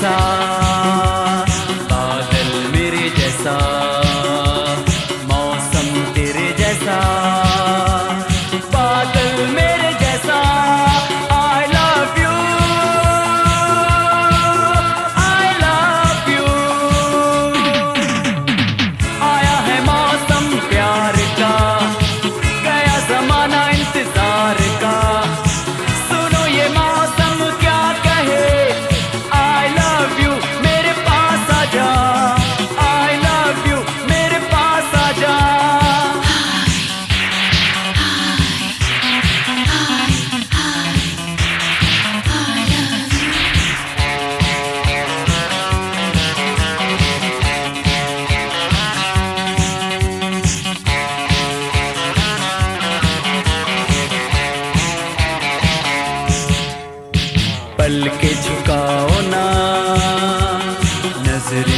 감. पल के झुकाओ ना। नज़र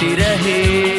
होती रहे।